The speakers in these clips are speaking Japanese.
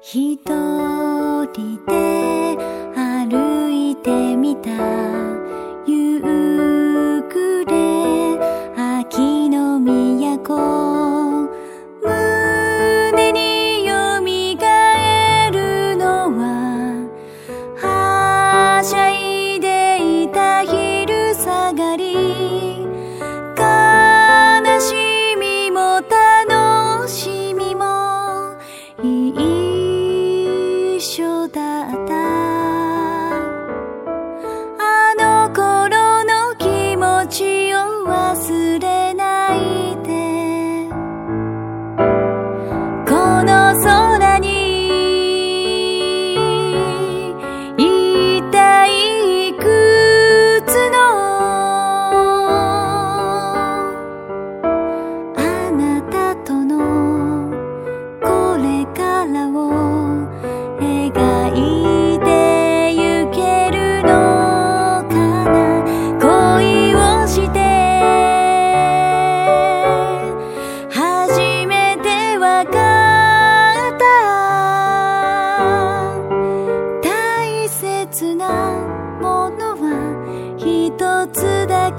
一人で歩いてみた。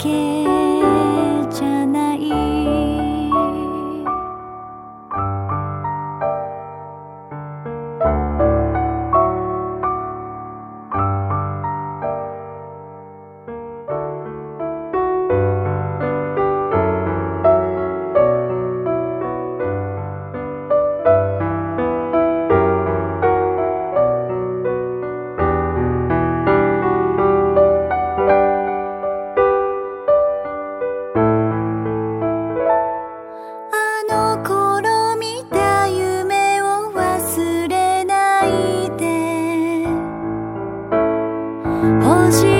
again. 情